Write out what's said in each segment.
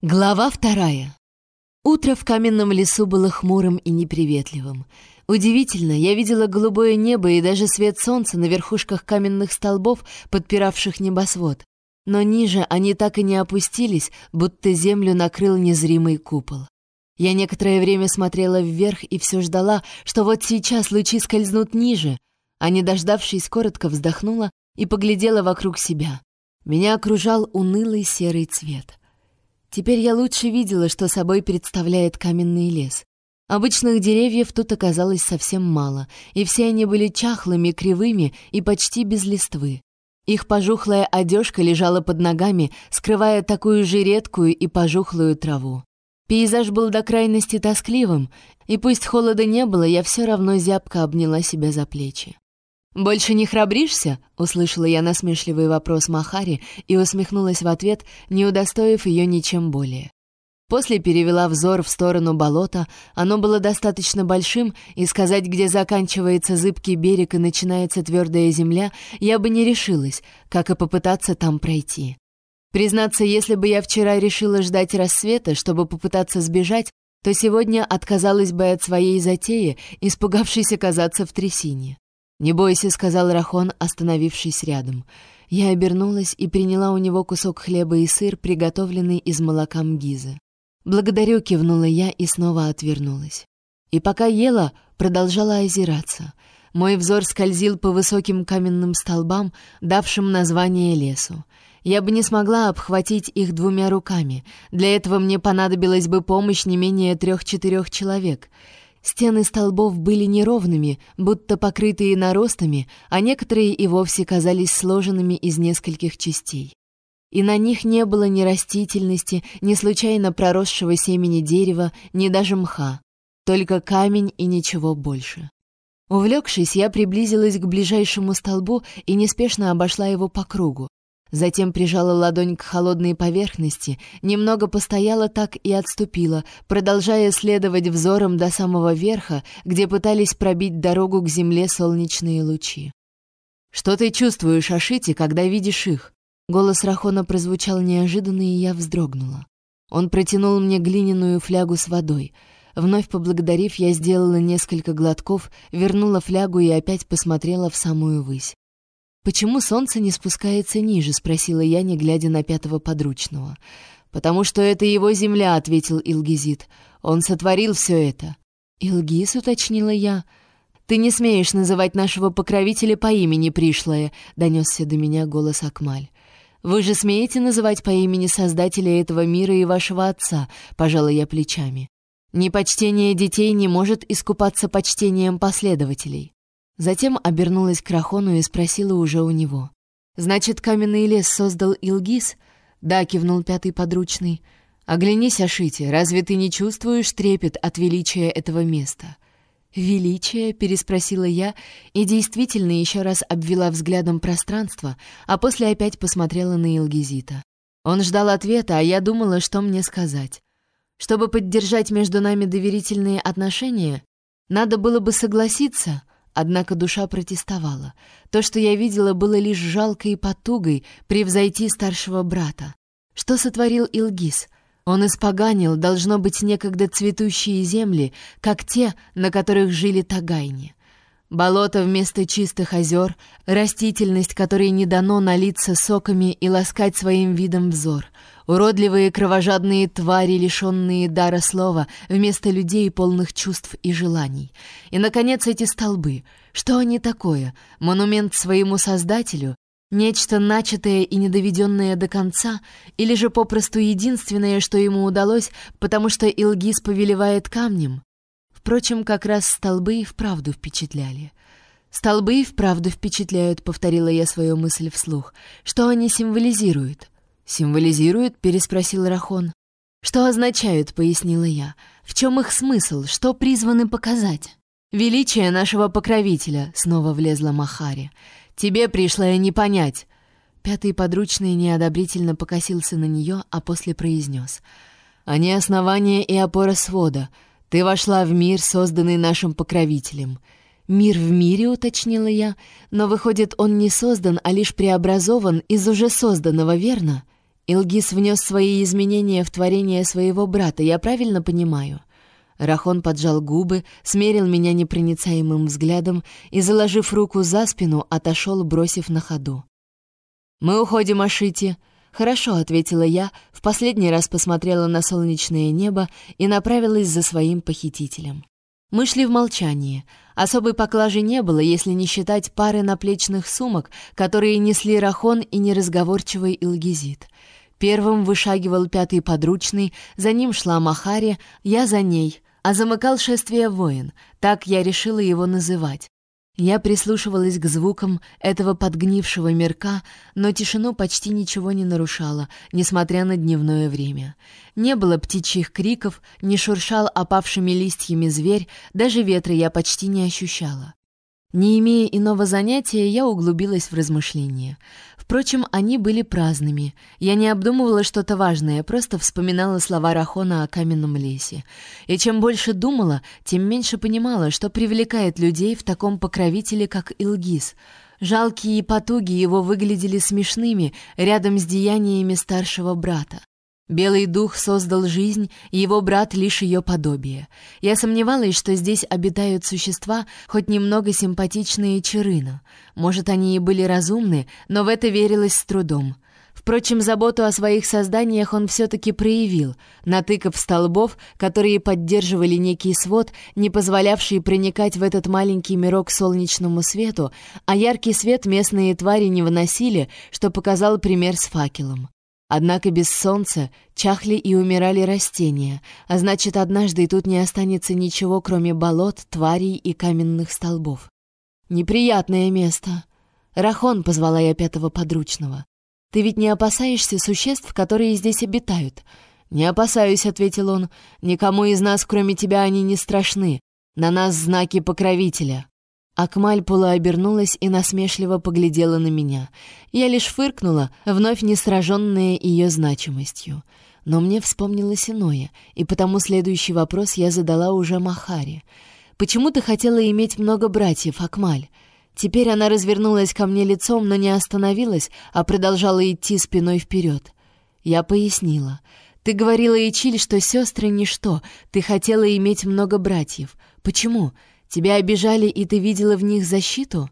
Глава вторая. Утро в каменном лесу было хмурым и неприветливым. Удивительно, я видела голубое небо и даже свет солнца на верхушках каменных столбов, подпиравших небосвод. Но ниже они так и не опустились, будто землю накрыл незримый купол. Я некоторое время смотрела вверх и все ждала, что вот сейчас лучи скользнут ниже, а не дождавшись, коротко вздохнула и поглядела вокруг себя. Меня окружал унылый серый цвет. Теперь я лучше видела, что собой представляет каменный лес. Обычных деревьев тут оказалось совсем мало, и все они были чахлыми, кривыми и почти без листвы. Их пожухлая одежка лежала под ногами, скрывая такую же редкую и пожухлую траву. Пейзаж был до крайности тоскливым, и пусть холода не было, я все равно зябко обняла себя за плечи. «Больше не храбришься?» — услышала я насмешливый вопрос Махари и усмехнулась в ответ, не удостоив ее ничем более. После перевела взор в сторону болота, оно было достаточно большим, и сказать, где заканчивается зыбкий берег и начинается твердая земля, я бы не решилась, как и попытаться там пройти. Признаться, если бы я вчера решила ждать рассвета, чтобы попытаться сбежать, то сегодня отказалась бы от своей затеи, испугавшись оказаться в трясине. «Не бойся», — сказал Рахон, остановившись рядом. Я обернулась и приняла у него кусок хлеба и сыр, приготовленный из молока мгизы. «Благодарю», — кивнула я и снова отвернулась. И пока ела, продолжала озираться. Мой взор скользил по высоким каменным столбам, давшим название лесу. Я бы не смогла обхватить их двумя руками. Для этого мне понадобилась бы помощь не менее трех-четырех человек — Стены столбов были неровными, будто покрытые наростами, а некоторые и вовсе казались сложенными из нескольких частей. И на них не было ни растительности, ни случайно проросшего семени дерева, ни даже мха. Только камень и ничего больше. Увлекшись, я приблизилась к ближайшему столбу и неспешно обошла его по кругу. Затем прижала ладонь к холодной поверхности, немного постояла так и отступила, продолжая следовать взором до самого верха, где пытались пробить дорогу к земле солнечные лучи. «Что ты чувствуешь, Ашити, когда видишь их?» Голос Рахона прозвучал неожиданно, и я вздрогнула. Он протянул мне глиняную флягу с водой. Вновь поблагодарив, я сделала несколько глотков, вернула флягу и опять посмотрела в самую высь. «Почему солнце не спускается ниже?» — спросила я, не глядя на пятого подручного. «Потому что это его земля», — ответил Илгизит. «Он сотворил все это». «Илгиз», — уточнила я. «Ты не смеешь называть нашего покровителя по имени пришлое», — донесся до меня голос Акмаль. «Вы же смеете называть по имени Создателя этого мира и вашего отца», — пожала я плечами. «Непочтение детей не может искупаться почтением последователей». Затем обернулась к Рахону и спросила уже у него. «Значит, каменный лес создал Илгиз?» «Да», — кивнул пятый подручный. «Оглянись, Ашити, разве ты не чувствуешь трепет от величия этого места?» «Величие?» — переспросила я и действительно еще раз обвела взглядом пространство, а после опять посмотрела на Илгизита. Он ждал ответа, а я думала, что мне сказать. Чтобы поддержать между нами доверительные отношения, надо было бы согласиться, Однако душа протестовала. То, что я видела, было лишь жалкой потугой превзойти старшего брата. Что сотворил Илгиз? Он испоганил, должно быть, некогда цветущие земли, как те, на которых жили тагайни. Болото вместо чистых озер, растительность, которой не дано налиться соками и ласкать своим видом взор, уродливые кровожадные твари, лишенные дара слова, вместо людей, полных чувств и желаний. И, наконец, эти столбы. Что они такое? Монумент своему создателю? Нечто начатое и недоведенное до конца? Или же попросту единственное, что ему удалось, потому что Илгиз повелевает камнем? Впрочем, как раз столбы и вправду впечатляли. «Столбы и вправду впечатляют», — повторила я свою мысль вслух. «Что они символизируют?» «Символизируют?» — переспросил Рахон. «Что означают?» — пояснила я. «В чем их смысл? Что призваны показать?» «Величие нашего покровителя», — снова влезла Махари. «Тебе пришло не понять». Пятый подручный неодобрительно покосился на нее, а после произнес. «Они основание и опора свода. Ты вошла в мир, созданный нашим покровителем. Мир в мире, уточнила я, но выходит, он не создан, а лишь преобразован из уже созданного, верно? Илгис внес свои изменения в творение своего брата, я правильно понимаю?» Рахон поджал губы, смерил меня непроницаемым взглядом и, заложив руку за спину, отошел, бросив на ходу. «Мы уходим, Ашити!» «Хорошо», — ответила я, в последний раз посмотрела на солнечное небо и направилась за своим похитителем. Мы шли в молчании. Особой поклажи не было, если не считать пары наплечных сумок, которые несли Рахон и неразговорчивый Илгизит. Первым вышагивал пятый подручный, за ним шла Махари, я за ней, а замыкал шествие воин, так я решила его называть. Я прислушивалась к звукам этого подгнившего мирка, но тишину почти ничего не нарушало, несмотря на дневное время. Не было птичьих криков, не шуршал опавшими листьями зверь, даже ветра я почти не ощущала. Не имея иного занятия, я углубилась в размышления. Впрочем, они были праздными. Я не обдумывала что-то важное, просто вспоминала слова Рахона о каменном лесе. И чем больше думала, тем меньше понимала, что привлекает людей в таком покровителе, как Илгиз. Жалкие потуги его выглядели смешными рядом с деяниями старшего брата. Белый дух создал жизнь, его брат лишь ее подобие. Я сомневалась, что здесь обитают существа, хоть немного симпатичные Чарына. Может, они и были разумны, но в это верилось с трудом. Впрочем, заботу о своих созданиях он все-таки проявил, натыкав столбов, которые поддерживали некий свод, не позволявший проникать в этот маленький мирок солнечному свету, а яркий свет местные твари не выносили, что показал пример с факелом. Однако без солнца чахли и умирали растения, а значит, однажды и тут не останется ничего, кроме болот, тварей и каменных столбов. Неприятное место. Рахон позвала я пятого подручного. Ты ведь не опасаешься существ, которые здесь обитают? Не опасаюсь, ответил он. Никому из нас, кроме тебя, они не страшны. На нас знаки покровителя. Акмаль полуобернулась и насмешливо поглядела на меня. Я лишь фыркнула, вновь не сраженная ее значимостью. Но мне вспомнилось иное, и потому следующий вопрос я задала уже Махаре. «Почему ты хотела иметь много братьев, Акмаль?» Теперь она развернулась ко мне лицом, но не остановилась, а продолжала идти спиной вперед. Я пояснила. «Ты говорила, Ичиль, что сестры — ничто. Ты хотела иметь много братьев. Почему? Тебя обижали, и ты видела в них защиту?»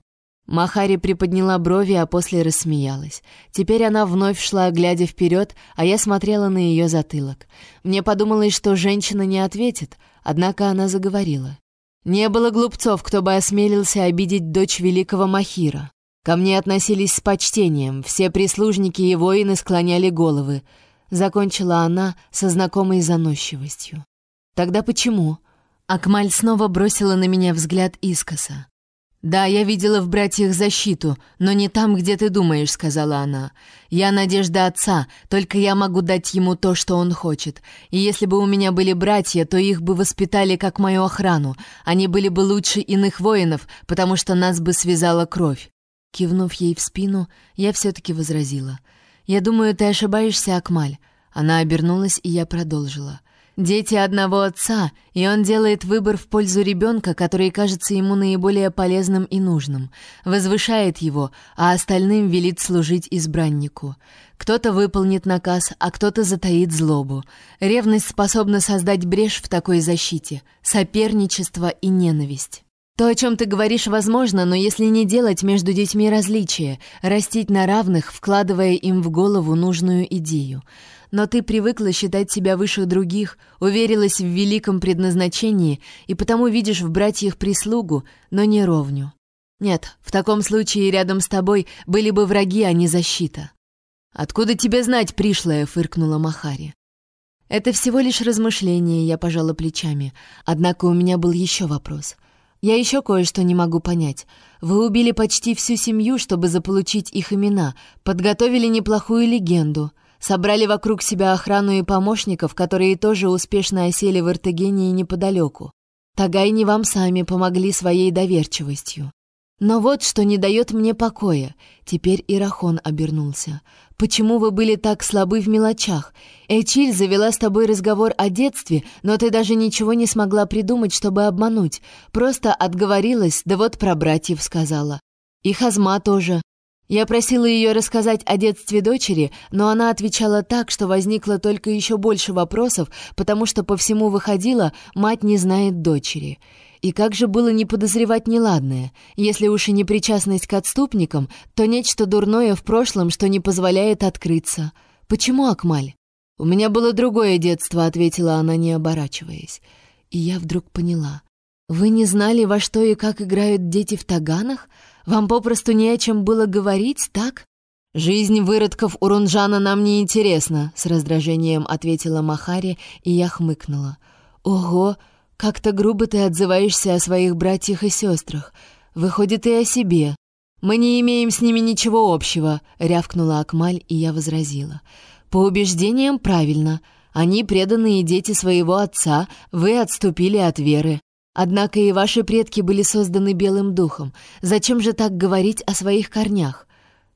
Махари приподняла брови, а после рассмеялась. Теперь она вновь шла, глядя вперед, а я смотрела на ее затылок. Мне подумалось, что женщина не ответит, однако она заговорила. «Не было глупцов, кто бы осмелился обидеть дочь великого Махира. Ко мне относились с почтением, все прислужники и воины склоняли головы». Закончила она со знакомой заносчивостью. «Тогда почему?» Акмаль снова бросила на меня взгляд искоса. «Да, я видела в братьях защиту, но не там, где ты думаешь», — сказала она. «Я надежда отца, только я могу дать ему то, что он хочет. И если бы у меня были братья, то их бы воспитали как мою охрану. Они были бы лучше иных воинов, потому что нас бы связала кровь». Кивнув ей в спину, я все-таки возразила. «Я думаю, ты ошибаешься, Акмаль». Она обернулась, и я продолжила. Дети одного отца, и он делает выбор в пользу ребенка, который кажется ему наиболее полезным и нужным, возвышает его, а остальным велит служить избраннику. Кто-то выполнит наказ, а кто-то затаит злобу. Ревность способна создать брешь в такой защите, соперничество и ненависть. То, о чем ты говоришь, возможно, но если не делать между детьми различия, растить на равных, вкладывая им в голову нужную идею — но ты привыкла считать себя выше других, уверилась в великом предназначении и потому видишь в братьях прислугу, но не ровню. Нет, в таком случае рядом с тобой были бы враги, а не защита. «Откуда тебе знать, пришлая?» — фыркнула Махари. «Это всего лишь размышление», — я пожала плечами. Однако у меня был еще вопрос. «Я еще кое-что не могу понять. Вы убили почти всю семью, чтобы заполучить их имена, подготовили неплохую легенду». Собрали вокруг себя охрану и помощников, которые тоже успешно осели в Иртегении неподалеку. Тагайни вам сами помогли своей доверчивостью. Но вот что не дает мне покоя. Теперь Ирахон обернулся. Почему вы были так слабы в мелочах? Эчиль завела с тобой разговор о детстве, но ты даже ничего не смогла придумать, чтобы обмануть. Просто отговорилась, да вот про братьев сказала. И Хазма тоже. Я просила ее рассказать о детстве дочери, но она отвечала так, что возникло только еще больше вопросов, потому что по всему выходило, мать не знает дочери. И как же было не подозревать неладное? Если уж и не причастность к отступникам, то нечто дурное в прошлом, что не позволяет открыться. Почему Акмаль? «У меня было другое детство», — ответила она, не оборачиваясь. И я вдруг поняла. «Вы не знали, во что и как играют дети в таганах? Вам попросту не о чем было говорить, так?» «Жизнь выродков Урунжана нам не интересна», — с раздражением ответила Махари, и я хмыкнула. «Ого, как-то грубо ты отзываешься о своих братьях и сестрах. Выходит, и о себе. Мы не имеем с ними ничего общего», — рявкнула Акмаль, и я возразила. «По убеждениям правильно. Они преданные дети своего отца, вы отступили от веры. Однако и ваши предки были созданы белым духом. Зачем же так говорить о своих корнях?»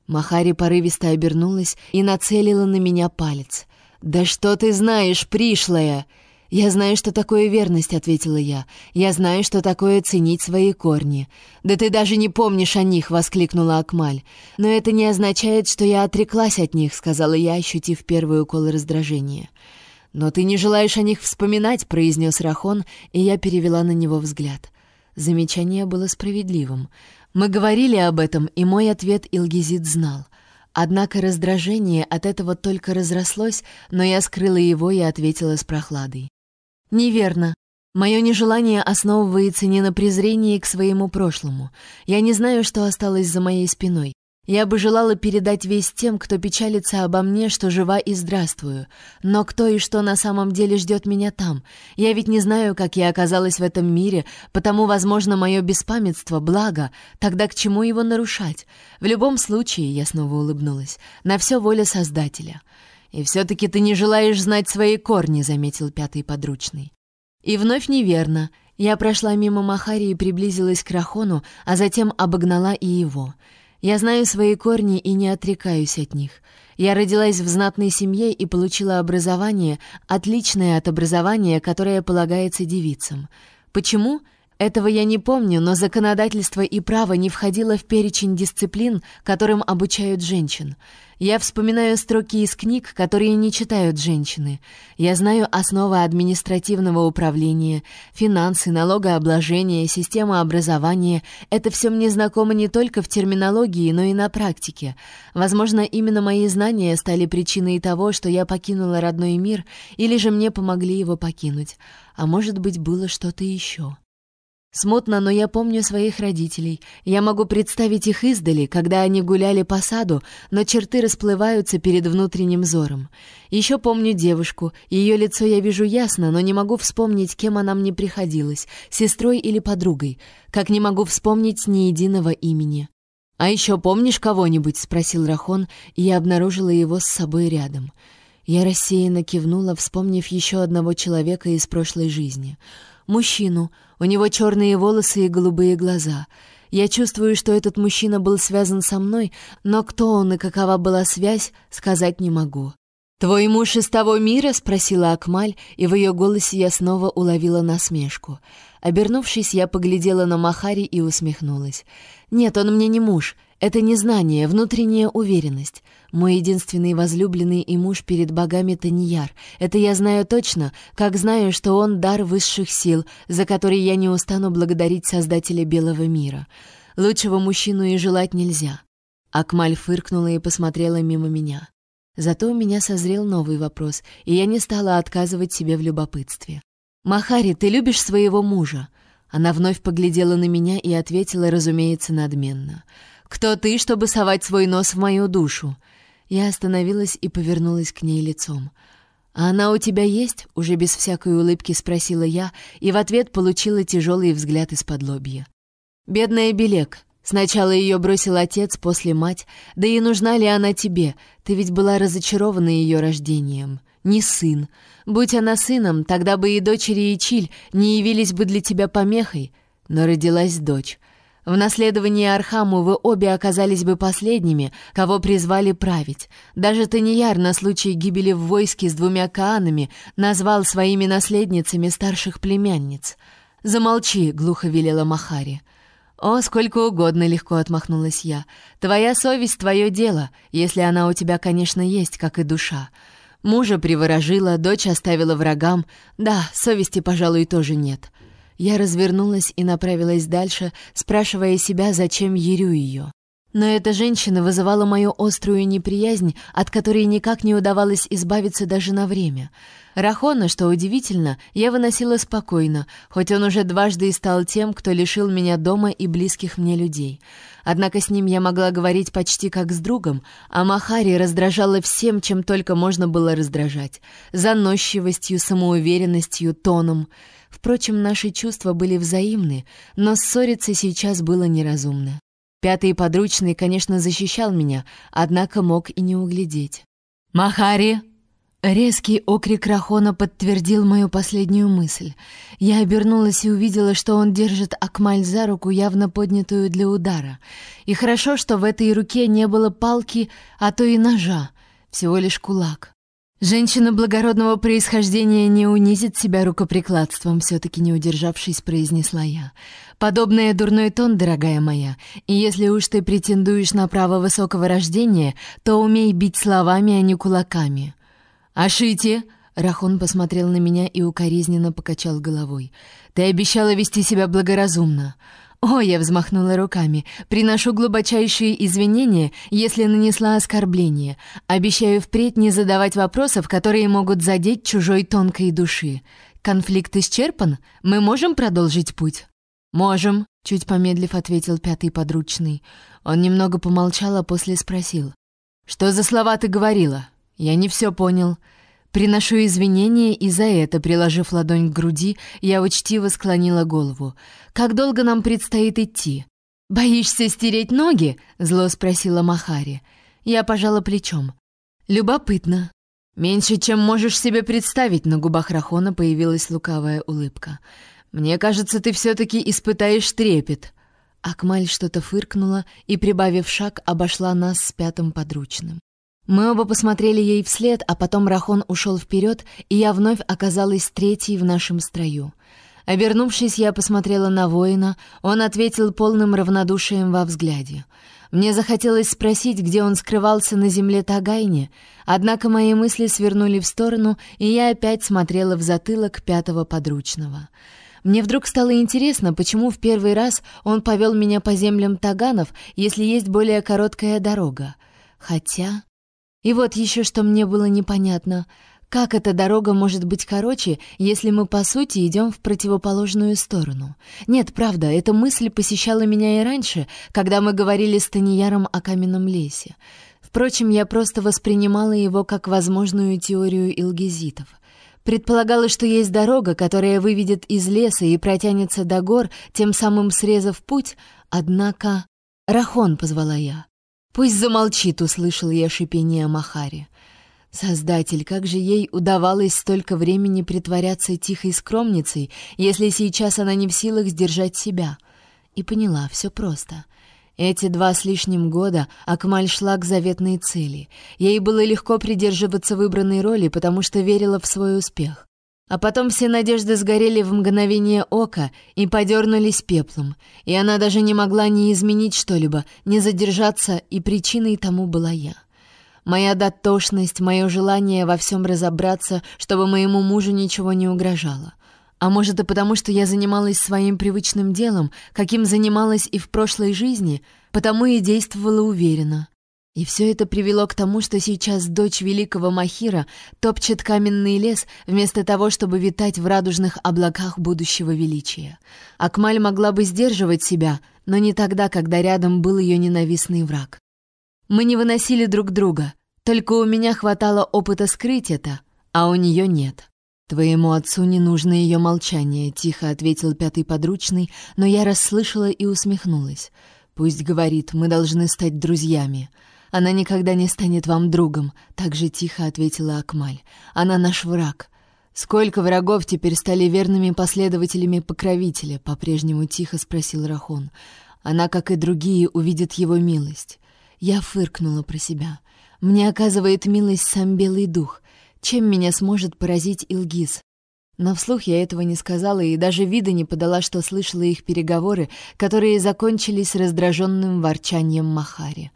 Махари порывисто обернулась и нацелила на меня палец. «Да что ты знаешь, пришлая!» «Я знаю, что такое верность», — ответила я. «Я знаю, что такое ценить свои корни». «Да ты даже не помнишь о них», — воскликнула Акмаль. «Но это не означает, что я отреклась от них», — сказала я, ощутив первый укол раздражения. «Но ты не желаешь о них вспоминать», — произнес Рахон, и я перевела на него взгляд. Замечание было справедливым. Мы говорили об этом, и мой ответ Илгизит знал. Однако раздражение от этого только разрослось, но я скрыла его и ответила с прохладой. Неверно. Мое нежелание основывается не на презрении к своему прошлому. Я не знаю, что осталось за моей спиной. Я бы желала передать весь тем, кто печалится обо мне, что жива и здравствую. Но кто и что на самом деле ждет меня там? Я ведь не знаю, как я оказалась в этом мире, потому, возможно, мое беспамятство — благо. Тогда к чему его нарушать? В любом случае, я снова улыбнулась, на все воля Создателя. «И все-таки ты не желаешь знать свои корни», — заметил пятый подручный. И вновь неверно. Я прошла мимо Махари и приблизилась к Рахону, а затем обогнала и его. Я знаю свои корни и не отрекаюсь от них. Я родилась в знатной семье и получила образование, отличное от образования, которое полагается девицам. Почему? Этого я не помню, но законодательство и право не входило в перечень дисциплин, которым обучают женщин. Я вспоминаю строки из книг, которые не читают женщины. Я знаю основы административного управления, финансы, налогообложение, система образования. Это все мне знакомо не только в терминологии, но и на практике. Возможно, именно мои знания стали причиной того, что я покинула родной мир, или же мне помогли его покинуть. А может быть, было что-то еще. Смутно, но я помню своих родителей. Я могу представить их издали, когда они гуляли по саду, но черты расплываются перед внутренним взором. Еще помню девушку. Ее лицо я вижу ясно, но не могу вспомнить, кем она мне приходилась, сестрой или подругой, как не могу вспомнить ни единого имени. «А еще помнишь кого-нибудь?» — спросил Рахон, и я обнаружила его с собой рядом. Я рассеянно кивнула, вспомнив еще одного человека из прошлой жизни — Мужчину. У него черные волосы и голубые глаза. Я чувствую, что этот мужчина был связан со мной, но кто он и какова была связь, сказать не могу. «Твой муж из того мира?» — спросила Акмаль, и в ее голосе я снова уловила насмешку. Обернувшись, я поглядела на Махари и усмехнулась. «Нет, он мне не муж. Это незнание, внутренняя уверенность. Мой единственный возлюбленный и муж перед богами Таньяр. Это я знаю точно, как знаю, что он дар высших сил, за который я не устану благодарить Создателя Белого мира. Лучшего мужчину и желать нельзя». Акмаль фыркнула и посмотрела мимо меня. Зато у меня созрел новый вопрос, и я не стала отказывать себе в любопытстве. «Махари, ты любишь своего мужа?» Она вновь поглядела на меня и ответила, разумеется, надменно. «Кто ты, чтобы совать свой нос в мою душу?» Я остановилась и повернулась к ней лицом. «А она у тебя есть?» — уже без всякой улыбки спросила я, и в ответ получила тяжелый взгляд из-под лобья. «Бедная Белек. Сначала ее бросил отец, после мать. Да и нужна ли она тебе? Ты ведь была разочарована ее рождением. Не сын. Будь она сыном, тогда бы и дочери и Чиль не явились бы для тебя помехой. Но родилась дочь. В наследовании Архаму вы обе оказались бы последними, кого призвали править. Даже Таньяр на случай гибели в войске с двумя Каанами назвал своими наследницами старших племянниц. «Замолчи», — глухо велела Махари. «О, сколько угодно легко отмахнулась я. Твоя совесть — твое дело, если она у тебя, конечно, есть, как и душа. Мужа приворожила, дочь оставила врагам. Да, совести, пожалуй, тоже нет». Я развернулась и направилась дальше, спрашивая себя, зачем ерю ее. Но эта женщина вызывала мою острую неприязнь, от которой никак не удавалось избавиться даже на время. Рахона, что удивительно, я выносила спокойно, хоть он уже дважды и стал тем, кто лишил меня дома и близких мне людей. Однако с ним я могла говорить почти как с другом, а Махари раздражала всем, чем только можно было раздражать. Заносчивостью, самоуверенностью, тоном. Впрочем, наши чувства были взаимны, но ссориться сейчас было неразумно. Пятый подручный, конечно, защищал меня, однако мог и не углядеть. «Махари!» Резкий окрик Рахона подтвердил мою последнюю мысль. Я обернулась и увидела, что он держит Акмаль за руку, явно поднятую для удара. И хорошо, что в этой руке не было палки, а то и ножа, всего лишь кулак. Женщина благородного происхождения не унизит себя рукоприкладством, все-таки не удержавшись, произнесла я. Подобное дурной тон, дорогая моя, и если уж ты претендуешь на право высокого рождения, то умей бить словами, а не кулаками. «Ашити!» — Рахон посмотрел на меня и укоризненно покачал головой. «Ты обещала вести себя благоразумно. «О!» — я взмахнула руками. «Приношу глубочайшие извинения, если нанесла оскорбление. Обещаю впредь не задавать вопросов, которые могут задеть чужой тонкой души. Конфликт исчерпан? Мы можем продолжить путь?» «Можем», — чуть помедлив ответил пятый подручный. Он немного помолчал, а после спросил. «Что за слова ты говорила? Я не все понял». Приношу извинения и за это, приложив ладонь к груди, я учтиво склонила голову. «Как долго нам предстоит идти?» «Боишься стереть ноги?» — зло спросила Махари. Я пожала плечом. «Любопытно». «Меньше, чем можешь себе представить», — на губах Рахона появилась лукавая улыбка. «Мне кажется, ты все-таки испытаешь трепет». Акмаль что-то фыркнула и, прибавив шаг, обошла нас с пятым подручным. Мы оба посмотрели ей вслед, а потом Рахон ушел вперед, и я вновь оказалась третьей в нашем строю. Обернувшись, я посмотрела на воина, он ответил полным равнодушием во взгляде. Мне захотелось спросить, где он скрывался на земле Тагайне, однако мои мысли свернули в сторону, и я опять смотрела в затылок пятого подручного. Мне вдруг стало интересно, почему в первый раз он повел меня по землям Таганов, если есть более короткая дорога. Хотя... И вот еще что мне было непонятно. Как эта дорога может быть короче, если мы, по сути, идем в противоположную сторону? Нет, правда, эта мысль посещала меня и раньше, когда мы говорили с Таньяром о каменном лесе. Впрочем, я просто воспринимала его как возможную теорию илгизитов. Предполагала, что есть дорога, которая выведет из леса и протянется до гор, тем самым срезав путь, однако... «Рахон», — позвала я. «Пусть замолчит», — услышал я шипение Махари. Создатель, как же ей удавалось столько времени притворяться тихой скромницей, если сейчас она не в силах сдержать себя? И поняла, все просто. Эти два с лишним года Акмаль шла к заветной цели. Ей было легко придерживаться выбранной роли, потому что верила в свой успех. А потом все надежды сгорели в мгновение ока и подернулись пеплом, и она даже не могла ни изменить что-либо, ни задержаться, и причиной тому была я. Моя дотошность, мое желание во всем разобраться, чтобы моему мужу ничего не угрожало. А может и потому, что я занималась своим привычным делом, каким занималась и в прошлой жизни, потому и действовала уверенно. И все это привело к тому, что сейчас дочь великого Махира топчет каменный лес вместо того, чтобы витать в радужных облаках будущего величия. Акмаль могла бы сдерживать себя, но не тогда, когда рядом был ее ненавистный враг. Мы не выносили друг друга, только у меня хватало опыта скрыть это, а у нее нет. «Твоему отцу не нужно ее молчание», — тихо ответил пятый подручный, но я расслышала и усмехнулась. «Пусть говорит, мы должны стать друзьями». Она никогда не станет вам другом», — так же тихо ответила Акмаль. «Она наш враг». «Сколько врагов теперь стали верными последователями покровителя?» — по-прежнему тихо спросил Рахон. «Она, как и другие, увидит его милость». Я фыркнула про себя. «Мне оказывает милость сам Белый Дух. Чем меня сможет поразить Илгиз?» Но вслух я этого не сказала и даже вида не подала, что слышала их переговоры, которые закончились раздраженным ворчанием Махари.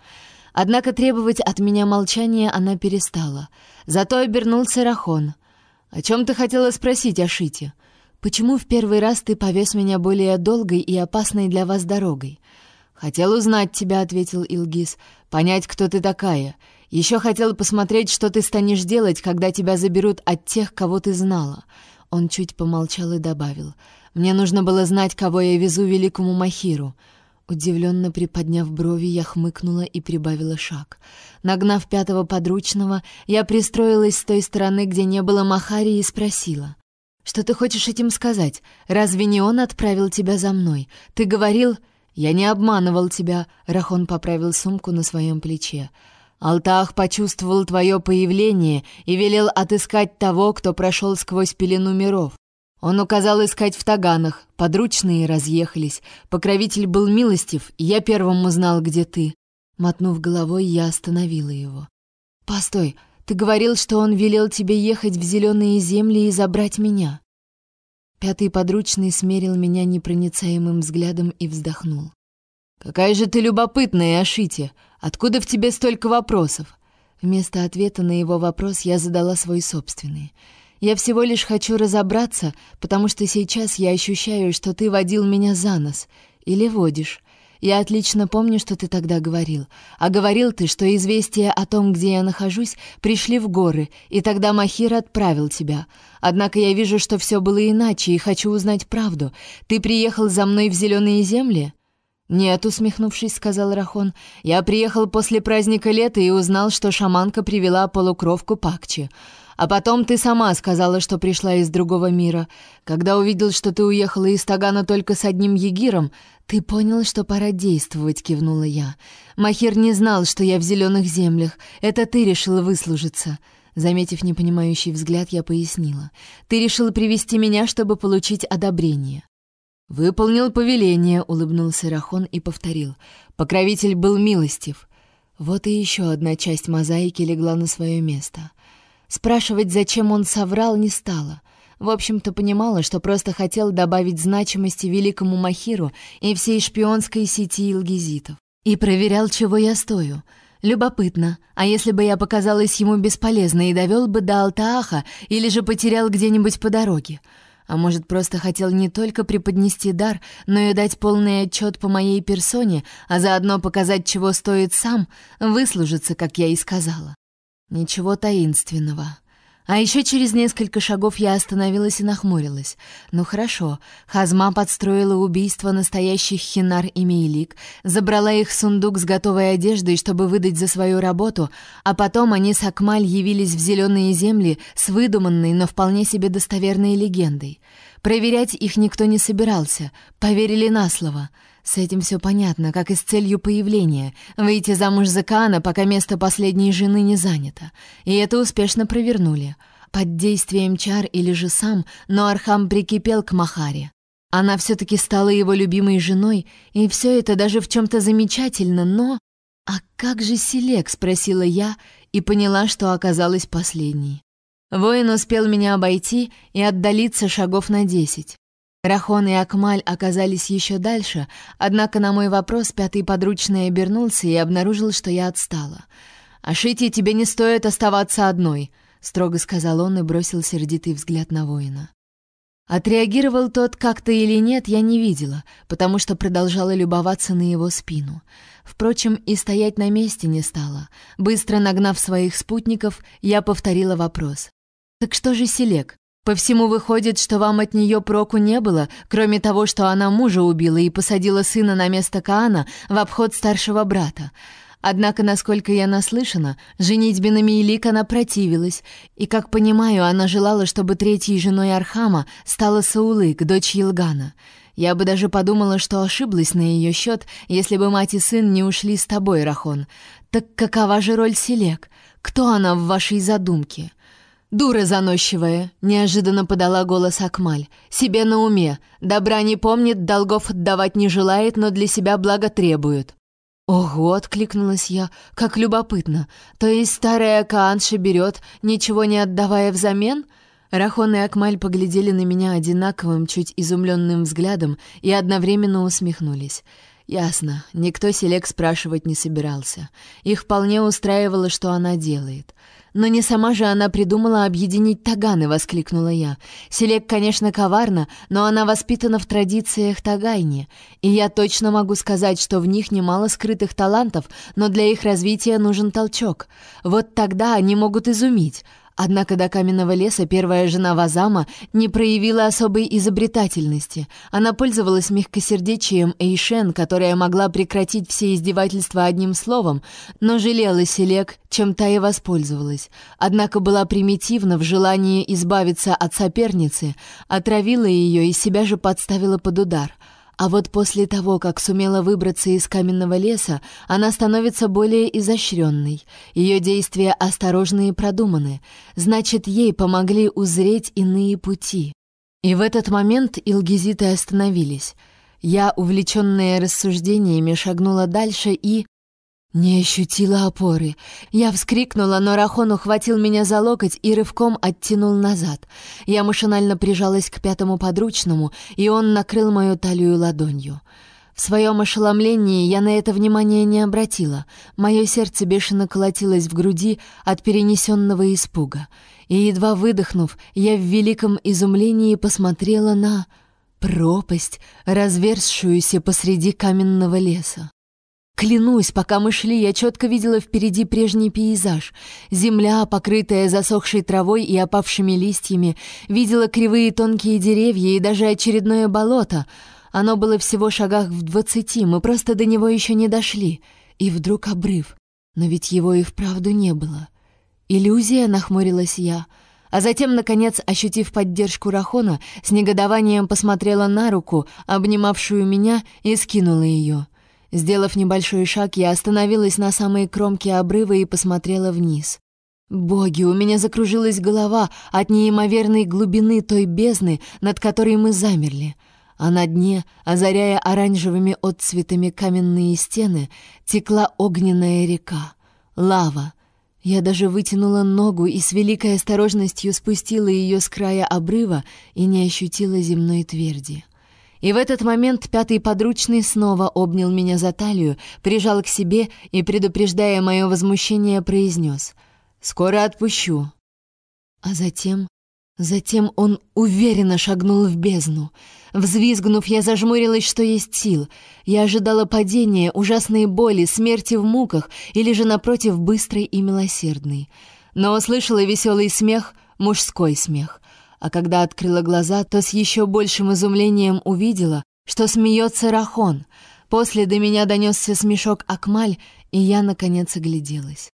Однако требовать от меня молчания она перестала. Зато обернулся Рахон. «О чем ты хотела спросить, Ашити? Почему в первый раз ты повез меня более долгой и опасной для вас дорогой?» «Хотел узнать тебя», — ответил Илгиз, — «понять, кто ты такая. Еще хотел посмотреть, что ты станешь делать, когда тебя заберут от тех, кого ты знала». Он чуть помолчал и добавил. «Мне нужно было знать, кого я везу великому Махиру». Удивленно приподняв брови, я хмыкнула и прибавила шаг. Нагнав пятого подручного, я пристроилась с той стороны, где не было Махари, и спросила. «Что ты хочешь этим сказать? Разве не он отправил тебя за мной? Ты говорил...» «Я не обманывал тебя», — Рахон поправил сумку на своем плече. Алтах почувствовал твое появление и велел отыскать того, кто прошел сквозь пелену миров. Он указал искать в таганах, подручные разъехались. Покровитель был милостив, и я первым узнал, где ты. Мотнув головой, я остановила его. «Постой, ты говорил, что он велел тебе ехать в зеленые земли и забрать меня». Пятый подручный смерил меня непроницаемым взглядом и вздохнул. «Какая же ты любопытная, Ашити! Откуда в тебе столько вопросов?» Вместо ответа на его вопрос я задала свой собственный. «Я всего лишь хочу разобраться, потому что сейчас я ощущаю, что ты водил меня за нос. Или водишь. Я отлично помню, что ты тогда говорил. А говорил ты, что известия о том, где я нахожусь, пришли в горы, и тогда Махир отправил тебя. Однако я вижу, что все было иначе, и хочу узнать правду. Ты приехал за мной в зеленые земли?» «Нет», — усмехнувшись, сказал Рахон, — «я приехал после праздника лета и узнал, что шаманка привела полукровку Пакчи. А потом ты сама сказала, что пришла из другого мира. Когда увидел, что ты уехала из Тагана только с одним егиром, ты понял, что пора действовать», — кивнула я. «Махир не знал, что я в зеленых землях. Это ты решила выслужиться». Заметив непонимающий взгляд, я пояснила. «Ты решила привести меня, чтобы получить одобрение». «Выполнил повеление», — улыбнулся Рахон и повторил. «Покровитель был милостив». Вот и еще одна часть мозаики легла на свое место. Спрашивать, зачем он соврал, не стало. В общем-то, понимала, что просто хотел добавить значимости великому Махиру и всей шпионской сети илгизитов. И проверял, чего я стою. Любопытно, а если бы я показалась ему бесполезной и довел бы до Алтааха или же потерял где-нибудь по дороге? А может, просто хотел не только преподнести дар, но и дать полный отчет по моей персоне, а заодно показать, чего стоит сам, выслужиться, как я и сказала. Ничего таинственного. А еще через несколько шагов я остановилась и нахмурилась. Ну хорошо, Хазма подстроила убийство настоящих Хинар и Мейлик, забрала их сундук с готовой одеждой, чтобы выдать за свою работу, а потом они с Акмаль явились в зеленые земли с выдуманной, но вполне себе достоверной легендой. Проверять их никто не собирался, поверили на слово — с этим все понятно, как и с целью появления — выйти замуж за Каана, пока место последней жены не занято. И это успешно провернули. Под действием чар или же сам, но Архам прикипел к Махаре. Она все-таки стала его любимой женой, и все это даже в чем-то замечательно, но... «А как же Селек?» — спросила я и поняла, что оказалась последней. Воин успел меня обойти и отдалиться шагов на десять. Рахон и Акмаль оказались еще дальше, однако на мой вопрос пятый подручный обернулся и обнаружил, что я отстала. «Ашити, тебе не стоит оставаться одной», — строго сказал он и бросил сердитый взгляд на воина. Отреагировал тот как-то или нет, я не видела, потому что продолжала любоваться на его спину. Впрочем, и стоять на месте не стала. Быстро нагнав своих спутников, я повторила вопрос. «Так что же Селек? По всему выходит, что вам от нее проку не было, кроме того, что она мужа убила и посадила сына на место Каана в обход старшего брата. Однако, насколько я наслышана, женитьбе на Мейлик она противилась, и, как понимаю, она желала, чтобы третьей женой Архама стала Саулык, дочь Елгана. Я бы даже подумала, что ошиблась на ее счет, если бы мать и сын не ушли с тобой, Рахон. Так какова же роль Селек? Кто она в вашей задумке?» «Дура заносчивая!» — неожиданно подала голос Акмаль. «Себе на уме. Добра не помнит, долгов отдавать не желает, но для себя благо требует». «Ого!» — откликнулась я. «Как любопытно! То есть старая Каанша берет, ничего не отдавая взамен?» Рахон и Акмаль поглядели на меня одинаковым, чуть изумленным взглядом и одновременно усмехнулись. Ясно, никто Селек спрашивать не собирался. Их вполне устраивало, что она делает. «Но не сама же она придумала объединить Таганы!» — воскликнула я. «Селек, конечно, коварна, но она воспитана в традициях Тагайни, и я точно могу сказать, что в них немало скрытых талантов, но для их развития нужен толчок. Вот тогда они могут изумить. Однако до каменного леса первая жена Вазама не проявила особой изобретательности. Она пользовалась мягкосердечием Эйшен, которая могла прекратить все издевательства одним словом, но жалела Селек, чем та и воспользовалась. Однако была примитивна в желании избавиться от соперницы, отравила ее и себя же подставила под удар — а вот после того, как сумела выбраться из каменного леса, она становится более изощренной. Ее действия осторожны и продуманы. Значит, ей помогли узреть иные пути. И в этот момент илгизиты остановились. Я, увлеченная рассуждениями, шагнула дальше и... Не ощутила опоры. Я вскрикнула, но Рахон ухватил меня за локоть и рывком оттянул назад. Я машинально прижалась к пятому подручному, и он накрыл мою талию ладонью. В своем ошеломлении я на это внимание не обратила. Мое сердце бешено колотилось в груди от перенесенного испуга. И, едва выдохнув, я в великом изумлении посмотрела на пропасть, разверзшуюся посреди каменного леса. Клянусь, пока мы шли, я четко видела впереди прежний пейзаж. Земля, покрытая засохшей травой и опавшими листьями, видела кривые тонкие деревья и даже очередное болото. Оно было всего шагах в двадцати, мы просто до него еще не дошли. И вдруг обрыв. Но ведь его и вправду не было. Иллюзия, нахмурилась я. А затем, наконец, ощутив поддержку Рахона, с негодованием посмотрела на руку, обнимавшую меня, и скинула ее. Сделав небольшой шаг, я остановилась на самой кромке обрыва и посмотрела вниз. Боги, у меня закружилась голова от неимоверной глубины той бездны, над которой мы замерли. А на дне, озаряя оранжевыми отцветами каменные стены, текла огненная река. Лава. Я даже вытянула ногу и с великой осторожностью спустила ее с края обрыва и не ощутила земной тверди. И в этот момент пятый подручный снова обнял меня за талию, прижал к себе и, предупреждая мое возмущение, произнес «Скоро отпущу». А затем... Затем он уверенно шагнул в бездну. Взвизгнув, я зажмурилась, что есть сил. Я ожидала падения, ужасной боли, смерти в муках или же, напротив, быстрой и милосердной. Но услышала веселый смех, мужской смех а когда открыла глаза, то с еще большим изумлением увидела, что смеется Рахон. После до меня донесся смешок Акмаль, и я, наконец, огляделась.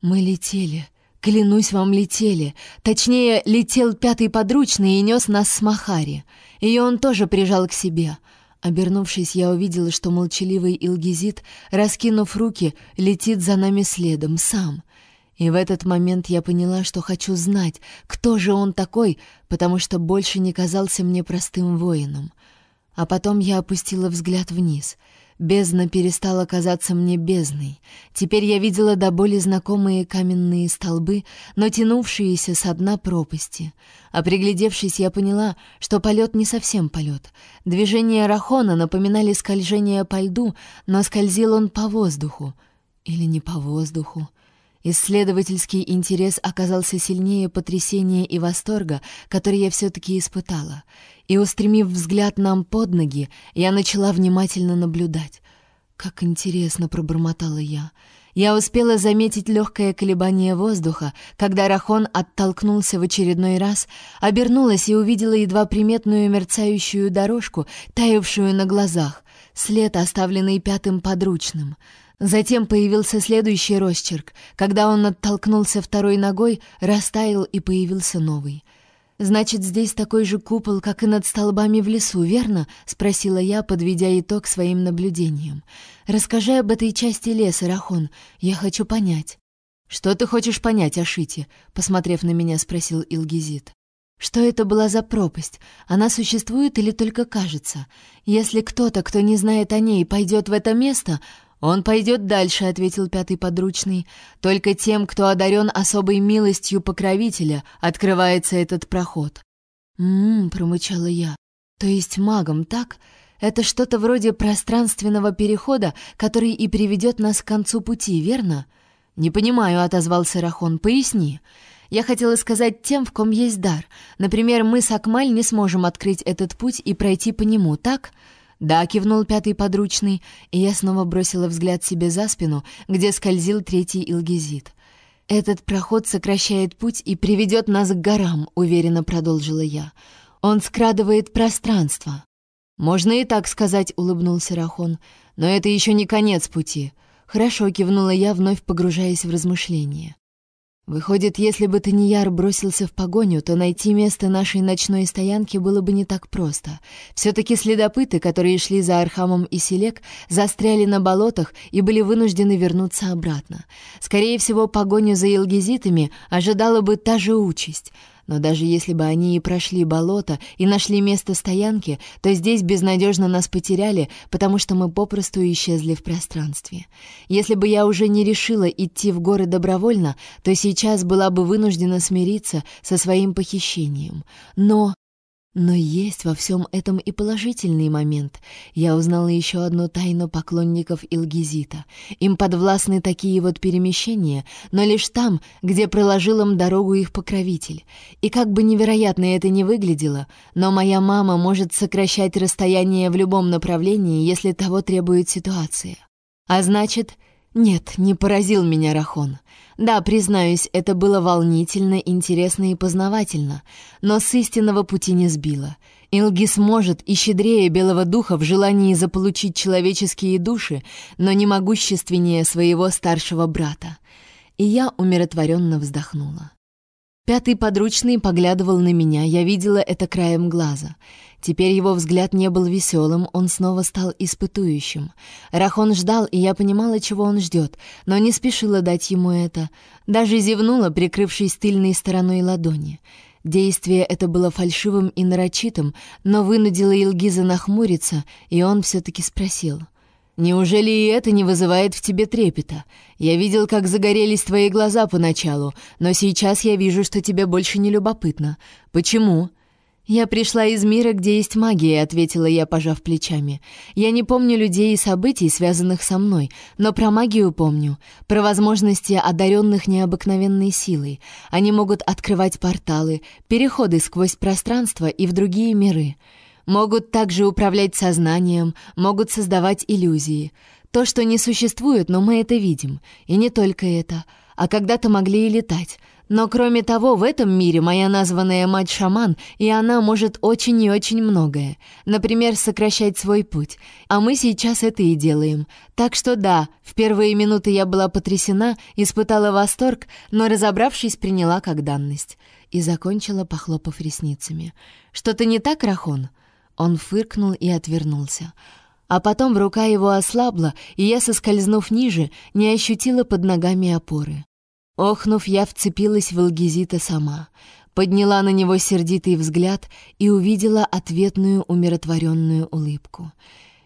Мы летели, клянусь вам, летели. Точнее, летел пятый подручный и нес нас с Махари. Ее он тоже прижал к себе. Обернувшись, я увидела, что молчаливый Илгизит, раскинув руки, летит за нами следом, сам — и в этот момент я поняла, что хочу знать, кто же он такой, потому что больше не казался мне простым воином. А потом я опустила взгляд вниз. Бездна перестала казаться мне бездной. Теперь я видела до боли знакомые каменные столбы, но тянувшиеся со дна пропасти. А приглядевшись, я поняла, что полет не совсем полет. Движения Рахона напоминали скольжение по льду, но скользил он по воздуху. Или не по воздуху. Исследовательский интерес оказался сильнее потрясения и восторга, который я все-таки испытала. И, устремив взгляд нам под ноги, я начала внимательно наблюдать. «Как интересно!» — пробормотала я. Я успела заметить легкое колебание воздуха, когда Рахон оттолкнулся в очередной раз, обернулась и увидела едва приметную мерцающую дорожку, таявшую на глазах, след, оставленный пятым подручным — Затем появился следующий росчерк. Когда он оттолкнулся второй ногой, растаял и появился новый. «Значит, здесь такой же купол, как и над столбами в лесу, верно?» — спросила я, подведя итог своим наблюдениям. «Расскажи об этой части леса, Рахон. Я хочу понять». «Что ты хочешь понять о Шите?» — посмотрев на меня, спросил Илгизит. Что это была за пропасть? Она существует или только кажется? Если кто-то, кто не знает о ней, пойдет в это место, «Он пойдет дальше», — ответил пятый подручный. «Только тем, кто одарен особой милостью покровителя, открывается этот проход». «М-м», промычала я. «То есть магом, так? Это что-то вроде пространственного перехода, который и приведет нас к концу пути, верно?» «Не понимаю», — отозвался Рахон. «Поясни». Я хотела сказать тем, в ком есть дар. Например, мы с Акмаль не сможем открыть этот путь и пройти по нему, так?» «Да», — кивнул пятый подручный, и я снова бросила взгляд себе за спину, где скользил третий Илгизит. «Этот проход сокращает путь и приведет нас к горам», — уверенно продолжила я. «Он скрадывает пространство». «Можно и так сказать», — улыбнулся Рахон, — «но это еще не конец пути». «Хорошо», — кивнула я, вновь погружаясь в размышления. Выходит, если бы Таньяр бросился в погоню, то найти место нашей ночной стоянки было бы не так просто. Все-таки следопыты, которые шли за Архамом и Селек, застряли на болотах и были вынуждены вернуться обратно. Скорее всего, погоню за елгизитами ожидала бы та же участь — но даже если бы они и прошли болото и нашли место стоянки, то здесь безнадежно нас потеряли, потому что мы попросту исчезли в пространстве. Если бы я уже не решила идти в горы добровольно, то сейчас была бы вынуждена смириться со своим похищением. Но но есть во всем этом и положительный момент. Я узнала еще одну тайну поклонников Илгизита. Им подвластны такие вот перемещения, но лишь там, где проложил им дорогу их покровитель. И как бы невероятно это ни выглядело, но моя мама может сокращать расстояние в любом направлении, если того требует ситуация. А значит, нет, не поразил меня Рахон. Да, признаюсь, это было волнительно, интересно и познавательно, но с истинного пути не сбило. Илги сможет и щедрее белого духа в желании заполучить человеческие души, но не могущественнее своего старшего брата. И я умиротворенно вздохнула. Пятый подручный поглядывал на меня, я видела это краем глаза. Теперь его взгляд не был веселым, он снова стал испытующим. Рахон ждал, и я понимала, чего он ждет, но не спешила дать ему это. Даже зевнула, прикрывшись тыльной стороной ладони. Действие это было фальшивым и нарочитым, но вынудило Илгиза нахмуриться, и он все-таки спросил. «Неужели и это не вызывает в тебе трепета? Я видел, как загорелись твои глаза поначалу, но сейчас я вижу, что тебе больше не любопытно. Почему?» «Я пришла из мира, где есть магия», — ответила я, пожав плечами. «Я не помню людей и событий, связанных со мной, но про магию помню, про возможности одаренных необыкновенной силой. Они могут открывать порталы, переходы сквозь пространство и в другие миры. Могут также управлять сознанием, могут создавать иллюзии. То, что не существует, но мы это видим. И не только это, а когда-то могли и летать». Но кроме того, в этом мире моя названная мать шаман, и она может очень и очень многое. Например, сокращать свой путь. А мы сейчас это и делаем. Так что да, в первые минуты я была потрясена, испытала восторг, но, разобравшись, приняла как данность. И закончила, похлопав ресницами. «Что-то не так, Рахон?» Он фыркнул и отвернулся. А потом рука его ослабла, и я, соскользнув ниже, не ощутила под ногами опоры. Охнув, я вцепилась в Алгизита сама, подняла на него сердитый взгляд и увидела ответную умиротворенную улыбку.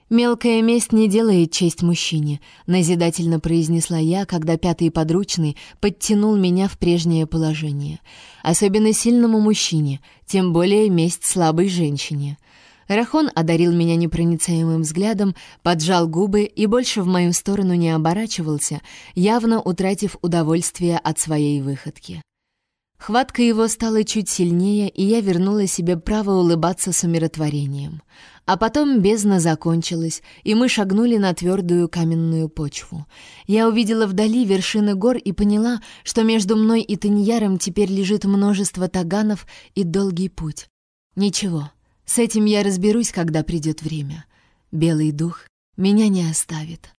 «Мелкая месть не делает честь мужчине», — назидательно произнесла я, когда пятый подручный подтянул меня в прежнее положение. «Особенно сильному мужчине, тем более месть слабой женщине». Рахон одарил меня непроницаемым взглядом, поджал губы и больше в мою сторону не оборачивался, явно утратив удовольствие от своей выходки. Хватка его стала чуть сильнее, и я вернула себе право улыбаться с умиротворением. А потом бездна закончилась, и мы шагнули на твердую каменную почву. Я увидела вдали вершины гор и поняла, что между мной и Таньяром теперь лежит множество таганов и долгий путь. Ничего, с этим я разберусь, когда придет время. Белый дух меня не оставит.